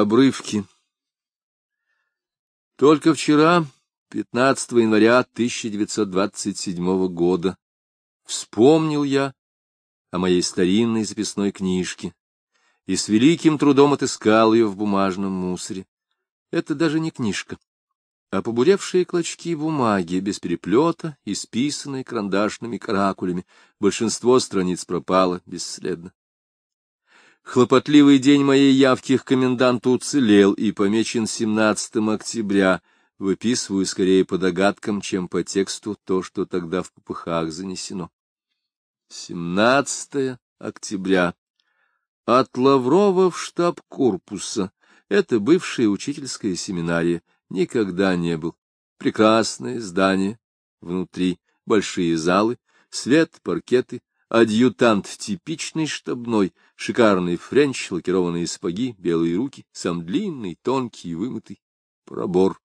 Обрывки. Только вчера, 15 января 1927 года, вспомнил я о моей старинной записной книжке и с великим трудом отыскал ее в бумажном мусоре. Это даже не книжка, а побуревшие клочки бумаги без переплета, исписанные карандашными каракулями. Большинство страниц пропало бесследно. Хлопотливый день моей явки к коменданту уцелел и помечен 17 октября. Выписываю скорее по догадкам, чем по тексту то, что тогда в попыхах занесено. 17 октября. От Лаврова в штаб корпуса. Это бывшая учительская семинария. Никогда не был. Прекрасное здание. Внутри большие залы, свет, паркеты, адъютант типичный штабной, шикарный френч, лакированные сапоги, белые руки, сам длинный, тонкий, вымытый. Пробор.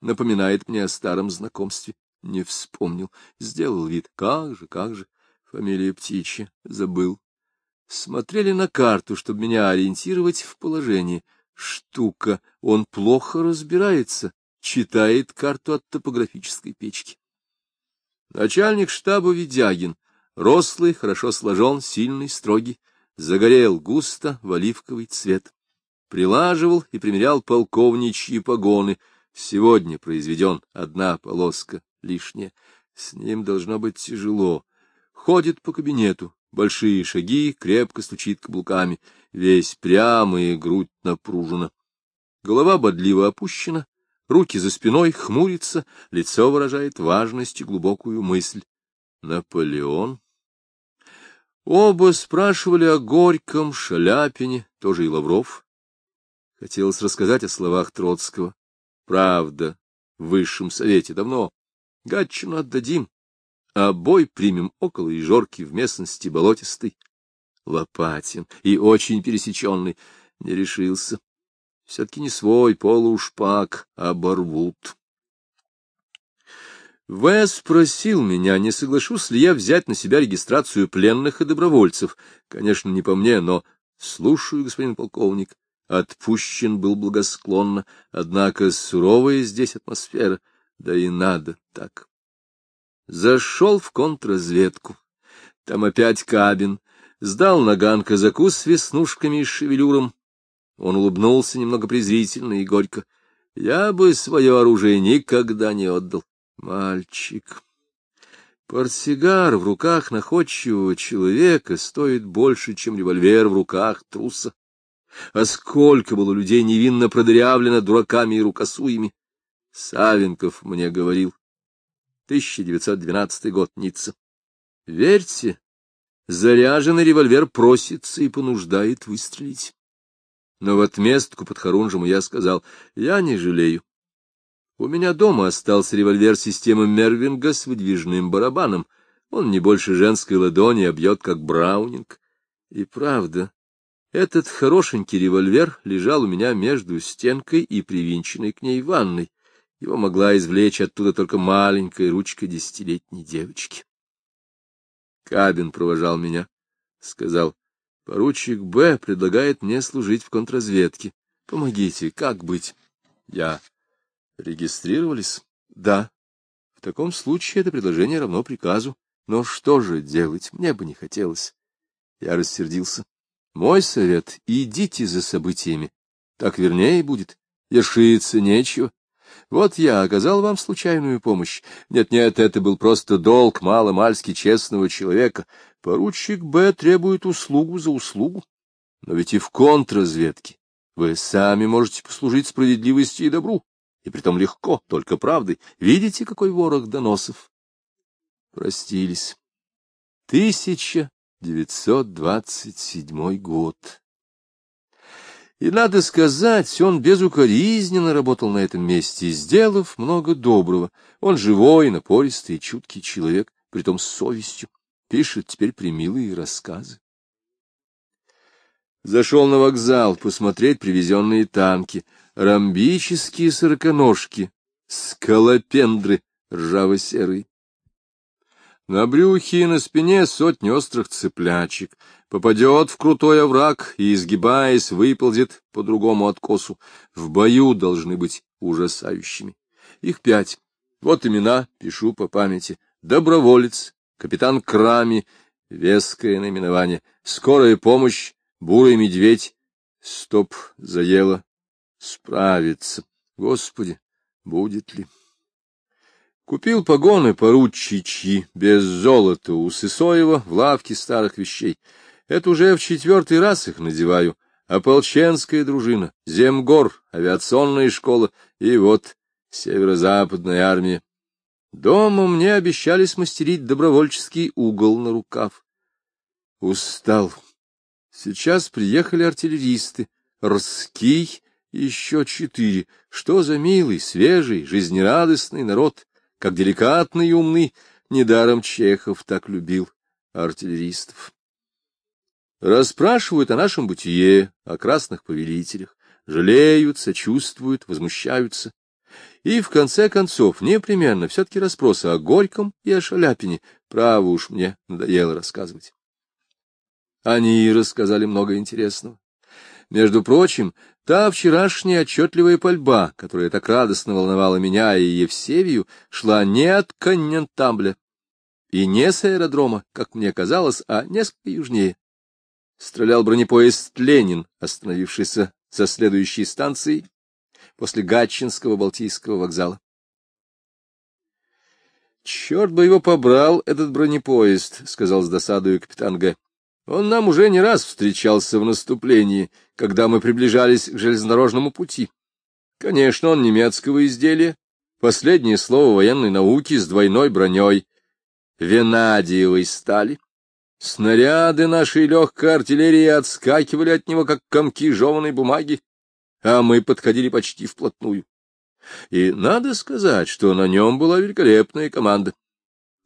Напоминает мне о старом знакомстве. Не вспомнил. Сделал вид. Как же, как же. Фамилия птичья. Забыл. Смотрели на карту, чтобы меня ориентировать в положении. Штука. Он плохо разбирается. Читает карту от топографической печки. Начальник штаба Ведягин. Рослый, хорошо сложен, сильный, строгий. Загорел густо в оливковый цвет. Прилаживал и примерял полковничьи погоны. Сегодня произведен одна полоска лишняя. С ним должно быть тяжело. Ходит по кабинету, большие шаги, крепко стучит каблуками, весь прямый, грудь напружена. Голова бодливо опущена, руки за спиной, хмурится, лицо выражает важность и глубокую мысль. Наполеон? Оба спрашивали о Горьком, Шаляпине, тоже и Лавров. Хотелось рассказать о словах Троцкого. Правда, в высшем совете давно. Гатчину отдадим, а бой примем около Ижорки в местности болотистой. Лопатин и очень пересеченный не решился. Все-таки не свой полушпак, а барвут. В. спросил меня, не соглашусь ли я взять на себя регистрацию пленных и добровольцев. Конечно, не по мне, но слушаю, господин полковник. Отпущен был благосклонно, однако суровая здесь атмосфера, да и надо так. Зашел в контрразведку. Там опять Кабин. Сдал наган казаку с веснушками и шевелюром. Он улыбнулся немного презрительно и горько. Я бы свое оружие никогда не отдал. Мальчик. Портсигар в руках находчивого человека стоит больше, чем револьвер в руках труса. А сколько было людей невинно продырявлено дураками и рукосуями. Савенков мне говорил. 1912 год, Ницца. Верьте, заряженный револьвер просится и понуждает выстрелить. Но в отместку под Харунжему я сказал, я не жалею. У меня дома остался револьвер системы Мервинга с выдвижным барабаном. Он не больше женской ладони, а бьет, как браунинг. И правда, этот хорошенький револьвер лежал у меня между стенкой и привинченной к ней ванной. Его могла извлечь оттуда только маленькая ручка десятилетней девочки. Кабин провожал меня, сказал, поручик Б. предлагает мне служить в контрразведке. Помогите, как быть? Я. Регистрировались? Да. В таком случае это предложение равно приказу. Но что же делать? Мне бы не хотелось. Я рассердился. Мой совет — идите за событиями. Так вернее будет. Ершиться нечего. Вот я оказал вам случайную помощь. Нет-нет, это был просто долг мало-мальски честного человека. Поручик Б требует услугу за услугу. Но ведь и в контрразведке вы сами можете послужить справедливости и добру. И притом легко, только правдой. Видите, какой ворох доносов? Простились. 1927 год. И, надо сказать, он безукоризненно работал на этом месте, сделав много доброго. Он живой, напористый чуткий человек, притом с совестью. Пишет теперь примилые рассказы. Зашел на вокзал посмотреть привезенные танки, ромбические сороконожки, скалопендры ржаво-серые. На брюхе и на спине сотни острых цыплячек. Попадет в крутой овраг и, изгибаясь, выползет по другому откосу. В бою должны быть ужасающими. Их пять. Вот имена, пишу по памяти. Доброволец, капитан Крами, веское наименование. Скорая помощь, бурый медведь. Стоп, заело. Справится. Господи, будет ли? Купил погоны поручичьи, без золота, у Сысоева в лавке старых вещей. Это уже в четвертый раз их надеваю. Ополченская дружина, Земгор, авиационная школа и вот северо-западная армия. Дома мне обещали смастерить добровольческий угол на рукав. Устал. Сейчас приехали артиллеристы, Рский еще четыре. Что за милый, свежий, жизнерадостный народ как деликатный и умный, недаром Чехов так любил артиллеристов. Расспрашивают о нашем бытие, о красных повелителях, жалеют, сочувствуют, возмущаются. И, в конце концов, непременно все-таки расспросы о Горьком и о Шаляпине. Право уж мне надоело рассказывать. Они рассказали много интересного. Между прочим, та вчерашняя отчетливая пальба, которая так радостно волновала меня и Евсевию, шла не от коннентабля и не с аэродрома, как мне казалось, а несколько южнее. Стрелял бронепоезд «Ленин», остановившийся за следующей станцией после Гатчинского Балтийского вокзала. — Черт бы его побрал, этот бронепоезд, — сказал с досадою капитан Г. Он нам уже не раз встречался в наступлении, когда мы приближались к железнодорожному пути. Конечно, он немецкого изделия, последнее слово военной науки с двойной броней, венадиевой стали. Снаряды нашей легкой артиллерии отскакивали от него, как комки жеваной бумаги, а мы подходили почти вплотную. И надо сказать, что на нем была великолепная команда.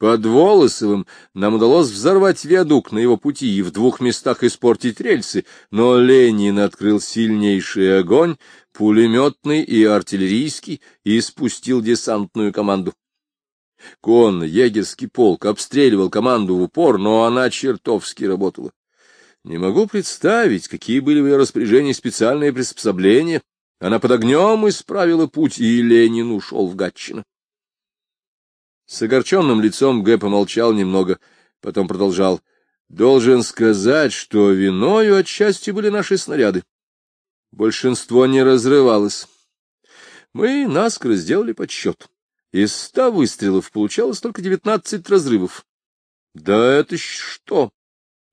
Под Волосовым нам удалось взорвать виадук на его пути и в двух местах испортить рельсы, но Ленин открыл сильнейший огонь, пулеметный и артиллерийский, и спустил десантную команду. Конно-егерский полк обстреливал команду в упор, но она чертовски работала. Не могу представить, какие были в ее распоряжении специальные приспособления. Она под огнем исправила путь, и Ленин ушел в Гатчино. С огорченным лицом Г. помолчал немного, потом продолжал. Должен сказать, что виною отчасти были наши снаряды. Большинство не разрывалось. Мы наскоро сделали подсчет. Из ста выстрелов получалось только девятнадцать разрывов. Да это что?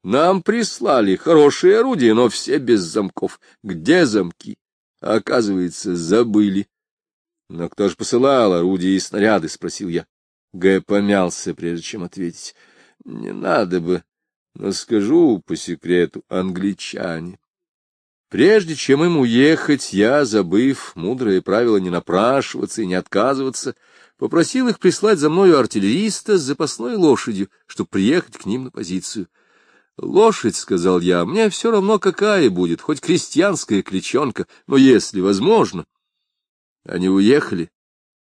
Нам прислали хорошие орудия, но все без замков. Где замки? Оказывается, забыли. Но кто же посылал орудия и снаряды? — спросил я. Г. помялся, прежде чем ответить. — Не надо бы, но скажу по секрету, англичане. Прежде чем им уехать, я, забыв мудрое правило не напрашиваться и не отказываться, попросил их прислать за мною артиллериста с запасной лошадью, чтобы приехать к ним на позицию. «Лошадь, — сказал я, — мне все равно какая будет, хоть крестьянская кличонка, но если возможно». Они уехали,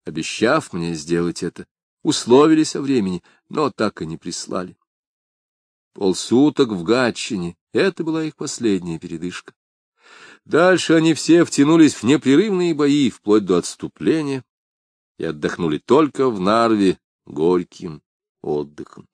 обещав мне сделать это условились о времени, но так и не прислали. Полсуток в Гатчине — это была их последняя передышка. Дальше они все втянулись в непрерывные бои, вплоть до отступления, и отдохнули только в Нарве горьким отдыхом.